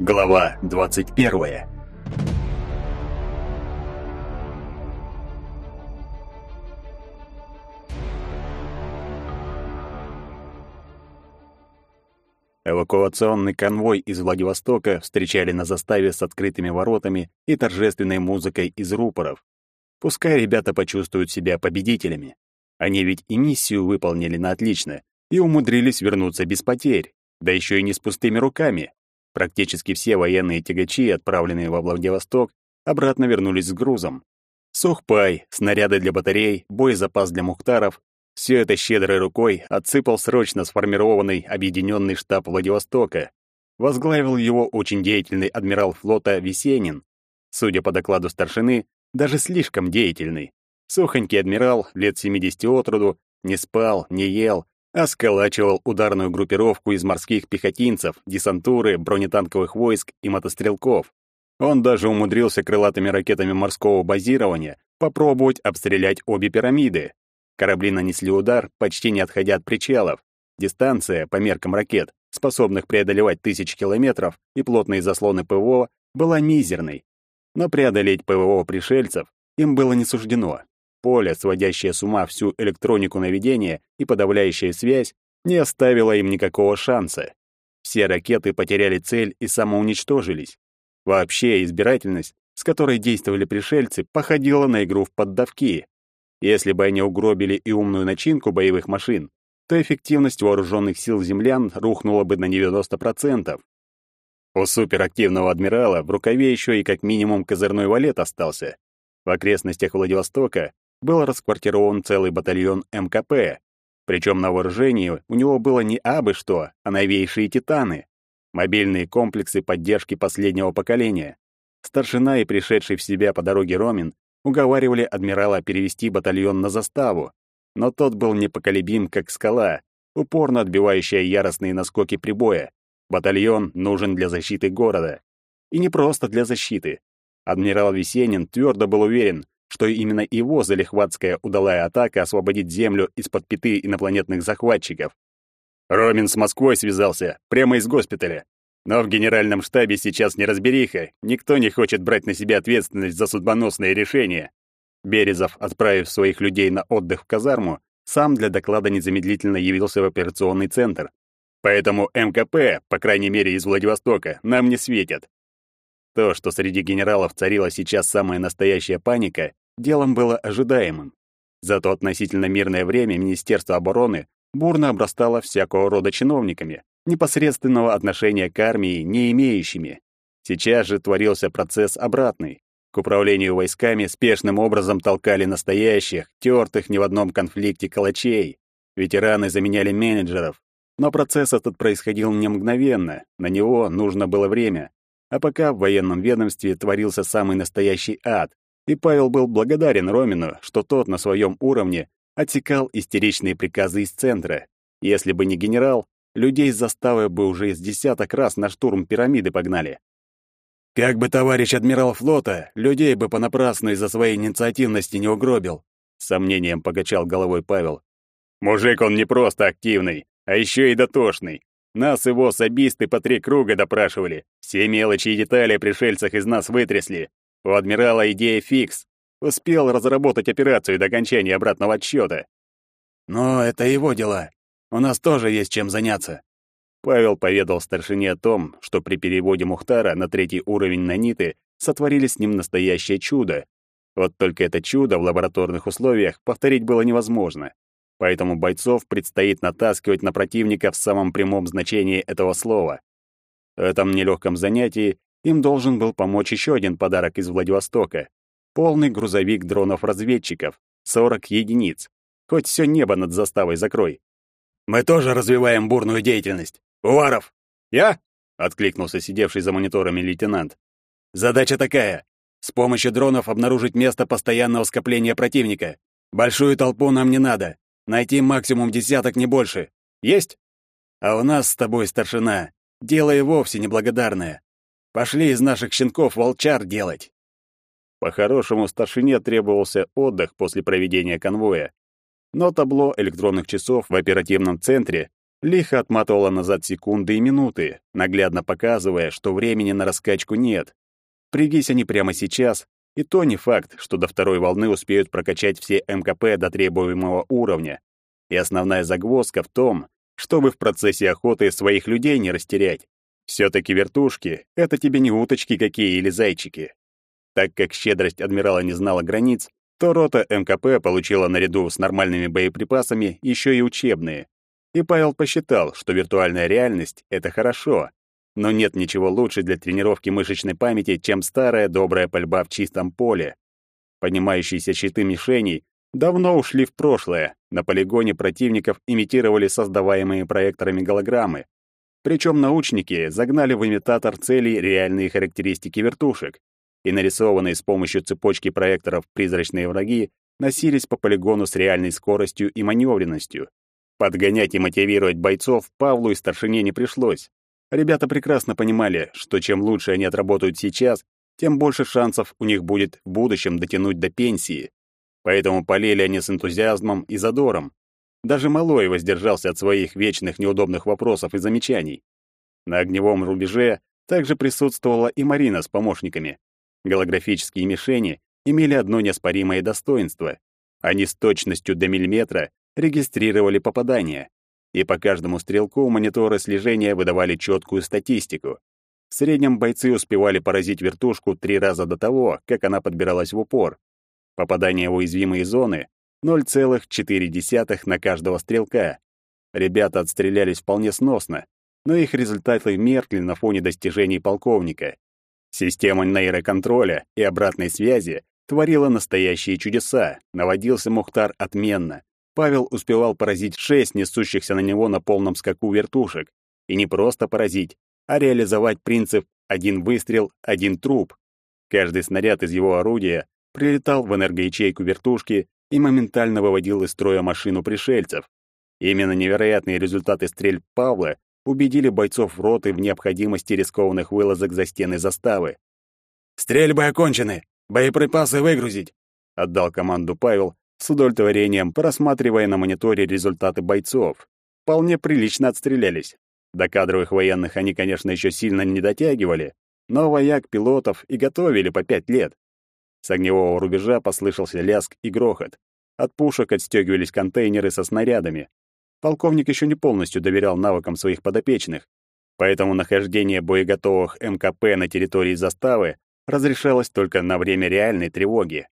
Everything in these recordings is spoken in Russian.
Глава 21. Эвакуационный конвой из Владивостока встречали на заставе с открытыми воротами и торжественной музыкой из рупоров. Пускай ребята почувствуют себя победителями. Они ведь и миссию выполнили на отлично и умудрились вернуться без потерь, да еще и не с пустыми руками. Практически все военные тягачи, отправленные во Владивосток, обратно вернулись с грузом. Сухпай, снаряды для батарей, боезапас для мухтаров — все это щедрой рукой отсыпал срочно сформированный объединенный штаб Владивостока. Возглавил его очень деятельный адмирал флота Весенин. Судя по докладу старшины, даже слишком деятельный. Сухонький адмирал, лет 70 от роду, не спал, не ел, а сколачивал ударную группировку из морских пехотинцев, десантуры, бронетанковых войск и мотострелков. Он даже умудрился крылатыми ракетами морского базирования попробовать обстрелять обе пирамиды. Корабли нанесли удар, почти не отходя от причалов. Дистанция, по меркам ракет, способных преодолевать тысячи километров, и плотные заслоны ПВО, была мизерной. Но преодолеть ПВО пришельцев им было не суждено. Поле, сводящее с ума всю электронику наведения и подавляющая связь, не оставило им никакого шанса. Все ракеты потеряли цель и самоуничтожились. Вообще избирательность, с которой действовали пришельцы, походила на игру в поддавки. Если бы они угробили и умную начинку боевых машин, то эффективность вооруженных сил землян рухнула бы на 90%. У суперактивного адмирала в рукаве еще и как минимум козырной валет остался. В окрестностях Владивостока был расквартирован целый батальон МКП. Причем на вооружении у него было не абы что, а новейшие «Титаны». Мобильные комплексы поддержки последнего поколения. Старшина и пришедший в себя по дороге Ромин уговаривали адмирала перевести батальон на заставу, но тот был непоколебим, как скала, упорно отбивающая яростные наскоки прибоя. Батальон нужен для защиты города. И не просто для защиты. Адмирал Весенин твердо был уверен, что именно его залихватская удалая атака освободит Землю из-под пяты инопланетных захватчиков. Ромин с Москвой связался, прямо из госпиталя. Но в генеральном штабе сейчас неразбериха, никто не хочет брать на себя ответственность за судьбоносные решения. Березов, отправив своих людей на отдых в казарму, сам для доклада незамедлительно явился в операционный центр. Поэтому МКП, по крайней мере из Владивостока, нам не светят. То, что среди генералов царила сейчас самая настоящая паника, делом было ожидаемым. Зато относительно мирное время Министерство обороны бурно обрастало всякого рода чиновниками, непосредственного отношения к армии не имеющими. Сейчас же творился процесс обратный. К управлению войсками спешным образом толкали настоящих, тертых ни в одном конфликте калачей. Ветераны заменяли менеджеров. Но процесс этот происходил не мгновенно, на него нужно было время. А пока в военном ведомстве творился самый настоящий ад, и Павел был благодарен Ромину, что тот на своем уровне отсекал истеричные приказы из центра. Если бы не генерал, людей с заставы бы уже из десяток раз на штурм пирамиды погнали. Как бы товарищ адмирал флота людей бы понапрасну из-за своей инициативности не угробил, сомнением покачал головой Павел. Мужик он не просто активный, а еще и дотошный. Нас его особисты по три круга допрашивали. Все мелочи и детали пришельцах из нас вытрясли. У адмирала идея фикс. Успел разработать операцию до окончания обратного отсчета. Но это его дела. У нас тоже есть чем заняться. Павел поведал старшине о том, что при переводе Мухтара на третий уровень наниты сотворили с ним настоящее чудо. Вот только это чудо в лабораторных условиях повторить было невозможно. Поэтому бойцов предстоит натаскивать на противника в самом прямом значении этого слова. В этом нелегком занятии им должен был помочь еще один подарок из Владивостока. Полный грузовик дронов-разведчиков, 40 единиц. Хоть все небо над заставой закрой. «Мы тоже развиваем бурную деятельность. Уваров!» «Я?» — откликнулся сидевший за мониторами лейтенант. «Задача такая — с помощью дронов обнаружить место постоянного скопления противника. Большую толпу нам не надо. Найти максимум десяток, не больше. Есть? А у нас с тобой, старшина, дело и вовсе неблагодарное. Пошли из наших щенков волчар делать. По-хорошему, старшине требовался отдых после проведения конвоя. Но табло электронных часов в оперативном центре лихо отматывала назад секунды и минуты, наглядно показывая, что времени на раскачку нет. Пригись они прямо сейчас, и то не факт, что до второй волны успеют прокачать все МКП до требуемого уровня. И основная загвоздка в том, чтобы в процессе охоты своих людей не растерять. Все-таки вертушки — это тебе не уточки какие или зайчики. Так как щедрость адмирала не знала границ, то рота МКП получила наряду с нормальными боеприпасами еще и учебные. И Павел посчитал, что виртуальная реальность — это хорошо, но нет ничего лучше для тренировки мышечной памяти, чем старая добрая пальба в чистом поле. Поднимающиеся щиты мишеней давно ушли в прошлое. На полигоне противников имитировали создаваемые проекторами голограммы. Причем научники загнали в имитатор целей реальные характеристики вертушек, и нарисованные с помощью цепочки проекторов призрачные враги носились по полигону с реальной скоростью и маневренностью. Подгонять и мотивировать бойцов Павлу и старшине не пришлось. Ребята прекрасно понимали, что чем лучше они отработают сейчас, тем больше шансов у них будет в будущем дотянуть до пенсии. Поэтому полели они с энтузиазмом и задором. Даже Малой воздержался от своих вечных неудобных вопросов и замечаний. На огневом рубеже также присутствовала и Марина с помощниками. Голографические мишени имели одно неоспоримое достоинство. Они с точностью до миллиметра регистрировали попадания и по каждому стрелку мониторы слежения выдавали четкую статистику. В среднем бойцы успевали поразить вертушку три раза до того, как она подбиралась в упор. Попадание в уязвимые зоны — 0,4 на каждого стрелка. Ребята отстрелялись вполне сносно, но их результаты меркли на фоне достижений полковника. Система нейроконтроля и обратной связи творила настоящие чудеса, наводился Мухтар отменно. Павел успевал поразить шесть несущихся на него на полном скаку вертушек. И не просто поразить, а реализовать принцип «один выстрел, один труп». Каждый снаряд из его орудия прилетал в энергоячейку вертушки и моментально выводил из строя машину пришельцев. Именно невероятные результаты стрельб Павла убедили бойцов роты в необходимости рискованных вылазок за стены заставы. «Стрельбы окончены! Боеприпасы выгрузить!» — отдал команду Павел, с удовлетворением просматривая на мониторе результаты бойцов. Вполне прилично отстрелялись. До кадровых военных они, конечно, еще сильно не дотягивали, но вояк пилотов и готовили по пять лет. С огневого рубежа послышался лязг и грохот. От пушек отстегивались контейнеры со снарядами. Полковник еще не полностью доверял навыкам своих подопечных, поэтому нахождение боеготовых МКП на территории заставы разрешалось только на время реальной тревоги.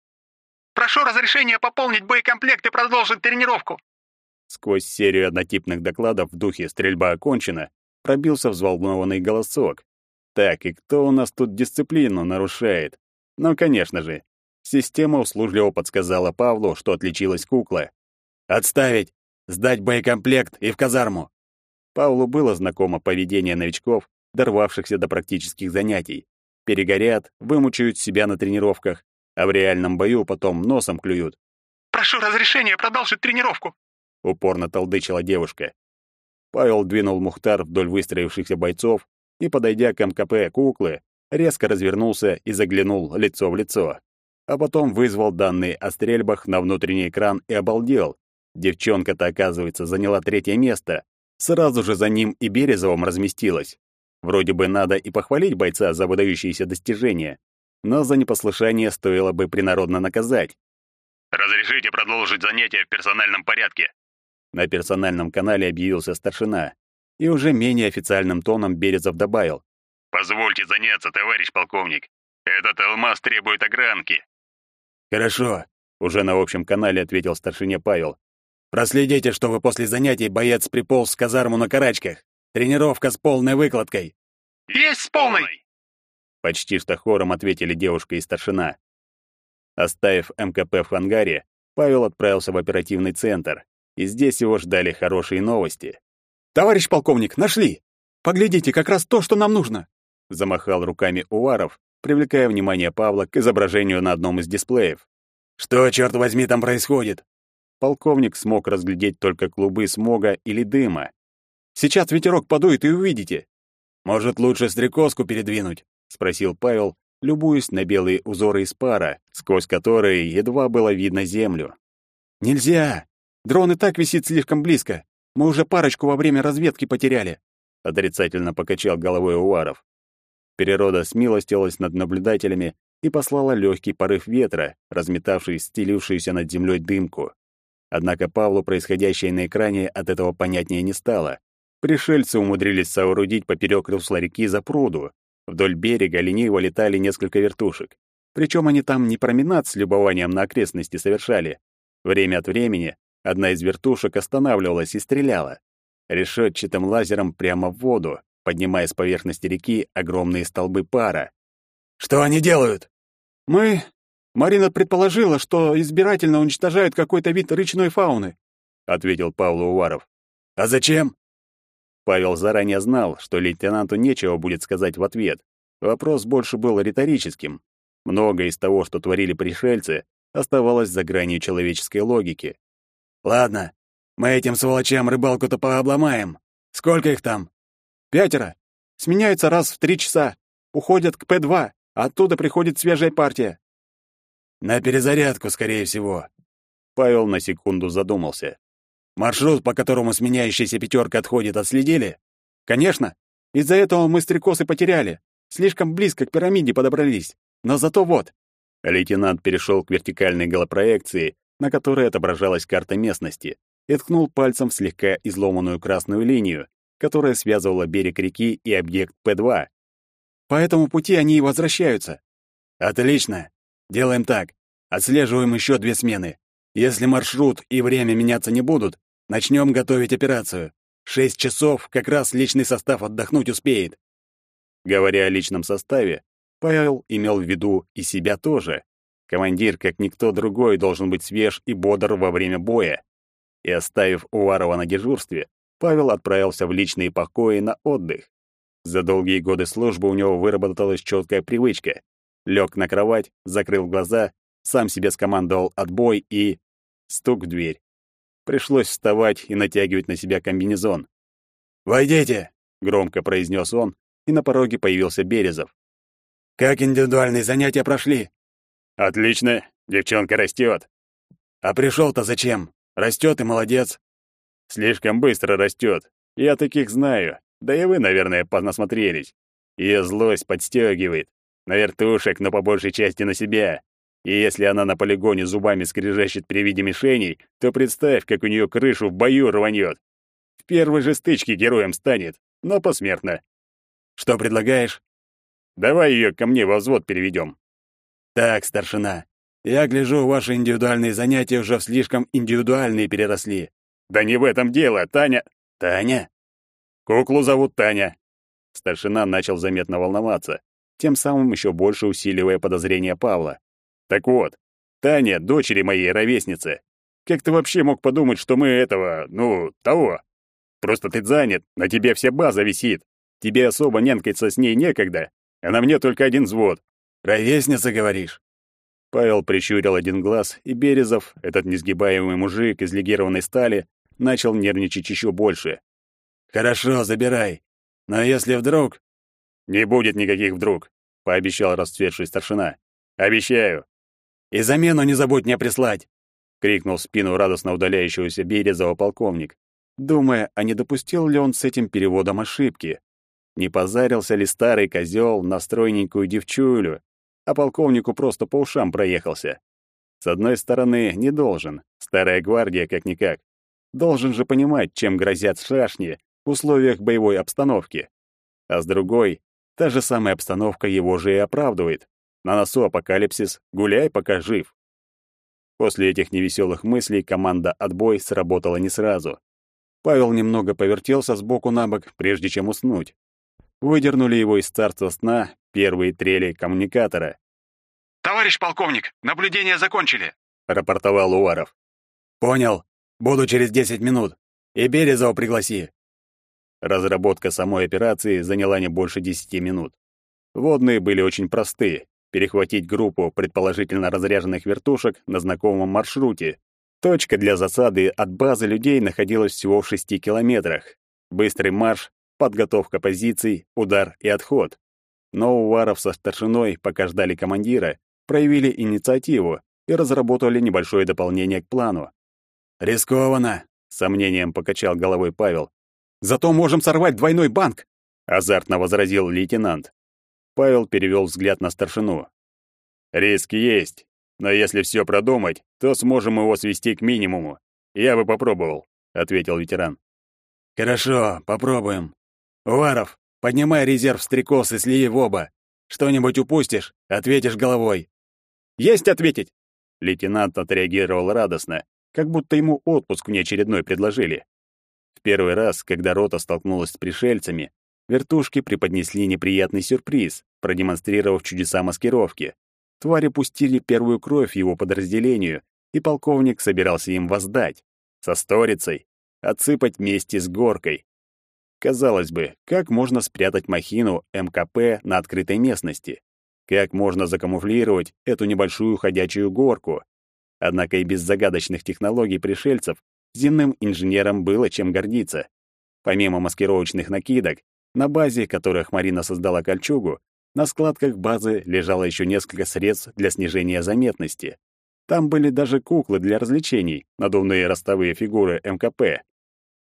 Прошу разрешения пополнить боекомплект и продолжить тренировку. Сквозь серию однотипных докладов в духе «стрельба окончена» пробился взволнованный голосок. Так, и кто у нас тут дисциплину нарушает? Ну, конечно же. Система услужливо подсказала Павлу, что отличилась кукла. «Отставить! Сдать боекомплект и в казарму!» Павлу было знакомо поведение новичков, дорвавшихся до практических занятий. Перегорят, вымучают себя на тренировках, а в реальном бою потом носом клюют. «Прошу разрешения продолжить тренировку», — упорно толдычила девушка. Павел двинул Мухтар вдоль выстроившихся бойцов и, подойдя к МКП куклы, резко развернулся и заглянул лицо в лицо. А потом вызвал данные о стрельбах на внутренний экран и обалдел. Девчонка-то, оказывается, заняла третье место. Сразу же за ним и Березовым разместилась. Вроде бы надо и похвалить бойца за выдающиеся достижения, но за непослушание стоило бы принародно наказать. «Разрешите продолжить занятия в персональном порядке?» На персональном канале объявился старшина, и уже менее официальным тоном Березов добавил. «Позвольте заняться, товарищ полковник. Этот алмаз требует огранки». «Хорошо», — уже на общем канале ответил старшине Павел. «Проследите, чтобы после занятий боец приполз в казарму на карачках. Тренировка с полной выкладкой». «Есть с полной!» Почти что хором ответили девушка и старшина. Оставив МКП в ангаре, Павел отправился в оперативный центр, и здесь его ждали хорошие новости. «Товарищ полковник, нашли! Поглядите, как раз то, что нам нужно!» Замахал руками Уваров, привлекая внимание Павла к изображению на одном из дисплеев. «Что, черт возьми, там происходит?» Полковник смог разглядеть только клубы смога или дыма. «Сейчас ветерок подует, и увидите!» «Может, лучше стрекозку передвинуть?» — спросил Павел, любуясь на белые узоры из пара, сквозь которые едва было видно землю. «Нельзя! Дрон и так висит слишком близко. Мы уже парочку во время разведки потеряли. Отрицательно покачал головой Уваров. Природа смилостилась над наблюдателями и послала легкий порыв ветра, разметавший стелившуюся над землей дымку. Однако Павлу происходящее на экране от этого понятнее не стало. Пришельцы умудрились соорудить поперек русла реки запруду. Вдоль берега лениво летали несколько вертушек. Причем они там не променад с любованием на окрестности совершали. Время от времени одна из вертушек останавливалась и стреляла. Решетчатым лазером прямо в воду, поднимая с поверхности реки огромные столбы пара. «Что они делают?» «Мы Марина предположила, что избирательно уничтожают какой-то вид речной фауны, ответил Павел Уваров. А зачем? Павел заранее знал, что лейтенанту нечего будет сказать в ответ. Вопрос больше был риторическим. Многое из того, что творили пришельцы, оставалось за гранью человеческой логики. Ладно, мы этим сволочам рыбалку-то пообломаем. Сколько их там? Пятеро. Сменяются раз в три часа. Уходят к П-2, оттуда приходит свежая партия. На перезарядку, скорее всего. Павел на секунду задумался. Маршрут, по которому сменяющаяся пятерка отходит, отследили? Конечно. Из-за этого мы стрекоз потеряли. Слишком близко к пирамиде подобрались. Но зато вот. Лейтенант перешел к вертикальной голопроекции, на которой отображалась карта местности, и ткнул пальцем в слегка изломанную красную линию, которая связывала берег реки и объект П-2. По этому пути они и возвращаются. Отлично. Делаем так. Отслеживаем еще две смены. Если маршрут и время меняться не будут, начнем готовить операцию. Шесть часов как раз личный состав отдохнуть успеет. Говоря о личном составе, Павел имел в виду и себя тоже. Командир, как никто другой, должен быть свеж и бодр во время боя. И оставив Уварова на дежурстве, Павел отправился в личные покои на отдых. За долгие годы службы у него выработалась четкая привычка лег на кровать, закрыл глаза, сам себе скомандовал отбой и... Стук в дверь. Пришлось вставать и натягивать на себя комбинезон. «Войдите!» — громко произнес он, и на пороге появился Березов. «Как индивидуальные занятия прошли?» «Отлично, девчонка растет. «А пришел-то зачем? Растет и молодец». «Слишком быстро растет. Я таких знаю. Да и вы, наверное, понасмотрелись. Ее злость подстегивает. На вертушек, но по большей части на себя. И если она на полигоне зубами скрежещет при виде мишеней, то представь, как у нее крышу в бою рванет. В первой же стычке героем станет, но посмертно. Что предлагаешь? Давай ее ко мне во взвод переведем. Так, старшина, я гляжу, ваши индивидуальные занятия уже в слишком индивидуальные переросли. Да не в этом дело, Таня... Таня? Куклу зовут Таня. Старшина начал заметно волноваться тем самым еще больше усиливая подозрения Павла. «Так вот, Таня — дочери моей ровесницы. Как ты вообще мог подумать, что мы этого, ну, того? Просто ты занят, на тебе вся база висит. Тебе особо нянкаться с ней некогда, а на мне только один взвод. Ровесница, говоришь?» Павел прищурил один глаз, и Березов, этот несгибаемый мужик из легированной стали, начал нервничать еще больше. «Хорошо, забирай. Но если вдруг...» «Не будет никаких вдруг», — пообещал расцветший старшина. «Обещаю». «И замену не забудь мне прислать», — крикнул в спину радостно удаляющегося Березова полковник, думая, а не допустил ли он с этим переводом ошибки. Не позарился ли старый козел на стройненькую девчулю, а полковнику просто по ушам проехался. С одной стороны, не должен, старая гвардия как-никак. Должен же понимать, чем грозят шашни в условиях боевой обстановки. А с другой, Та же самая обстановка его же и оправдывает. На носу апокалипсис, гуляй, пока жив. После этих невеселых мыслей команда «Отбой» сработала не сразу. Павел немного повертелся с боку на бок, прежде чем уснуть. Выдернули его из царства сна первые трели коммуникатора. «Товарищ полковник, наблюдение закончили», — рапортовал Уваров. «Понял. Буду через десять минут. И Березова пригласи». Разработка самой операции заняла не больше 10 минут. Водные были очень просты. Перехватить группу предположительно разряженных вертушек на знакомом маршруте. Точка для засады от базы людей находилась всего в 6 километрах. Быстрый марш, подготовка позиций, удар и отход. Но Уваров со старшиной, пока ждали командира, проявили инициативу и разработали небольшое дополнение к плану. «Рискованно, сомнением покачал головой Павел. Зато можем сорвать двойной банк, азартно возразил лейтенант. Павел перевел взгляд на старшину. Риск есть, но если все продумать, то сможем его свести к минимуму. Я бы попробовал, ответил ветеран. Хорошо, попробуем. Уваров, поднимай резерв стрекоз и слей в оба. Что-нибудь упустишь, ответишь головой. Есть ответить. Лейтенант отреагировал радостно, как будто ему отпуск внеочередной предложили. В первый раз, когда рота столкнулась с пришельцами, вертушки преподнесли неприятный сюрприз, продемонстрировав чудеса маскировки. Твари пустили первую кровь его подразделению, и полковник собирался им воздать. Со сторицей. Отсыпать вместе с горкой. Казалось бы, как можно спрятать махину МКП на открытой местности? Как можно закамуфлировать эту небольшую ходячую горку? Однако и без загадочных технологий пришельцев земным инженерам было чем гордиться. Помимо маскировочных накидок, на базе, которых Марина создала кольчугу, на складках базы лежало еще несколько средств для снижения заметности. Там были даже куклы для развлечений, надувные ростовые фигуры МКП.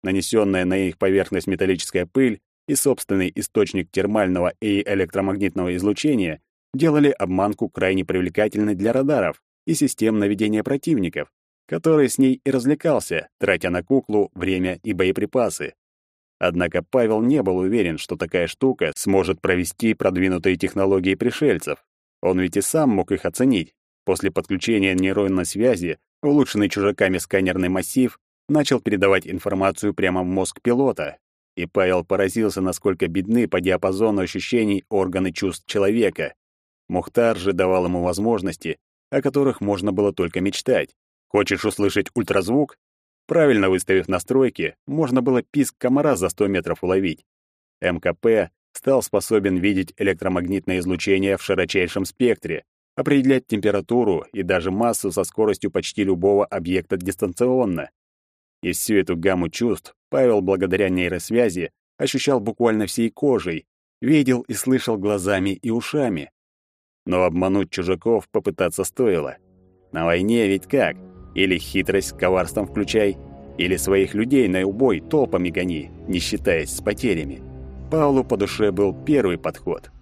Нанесенная на их поверхность металлическая пыль и собственный источник термального и электромагнитного излучения делали обманку крайне привлекательной для радаров и систем наведения противников, который с ней и развлекался, тратя на куклу время и боеприпасы. Однако Павел не был уверен, что такая штука сможет провести продвинутые технологии пришельцев. Он ведь и сам мог их оценить. После подключения нейронной связи улучшенный чужаками сканерный массив начал передавать информацию прямо в мозг пилота. И Павел поразился, насколько бедны по диапазону ощущений органы чувств человека. Мухтар же давал ему возможности, о которых можно было только мечтать. Хочешь услышать ультразвук? Правильно выставив настройки, можно было писк комара за 100 метров уловить. МКП стал способен видеть электромагнитное излучение в широчайшем спектре, определять температуру и даже массу со скоростью почти любого объекта дистанционно. И всю эту гамму чувств Павел, благодаря нейросвязи, ощущал буквально всей кожей, видел и слышал глазами и ушами. Но обмануть чужаков попытаться стоило. На войне ведь как? Или хитрость с коварством включай, или своих людей на убой толпами гони, не считаясь с потерями. Павлу по душе был первый подход —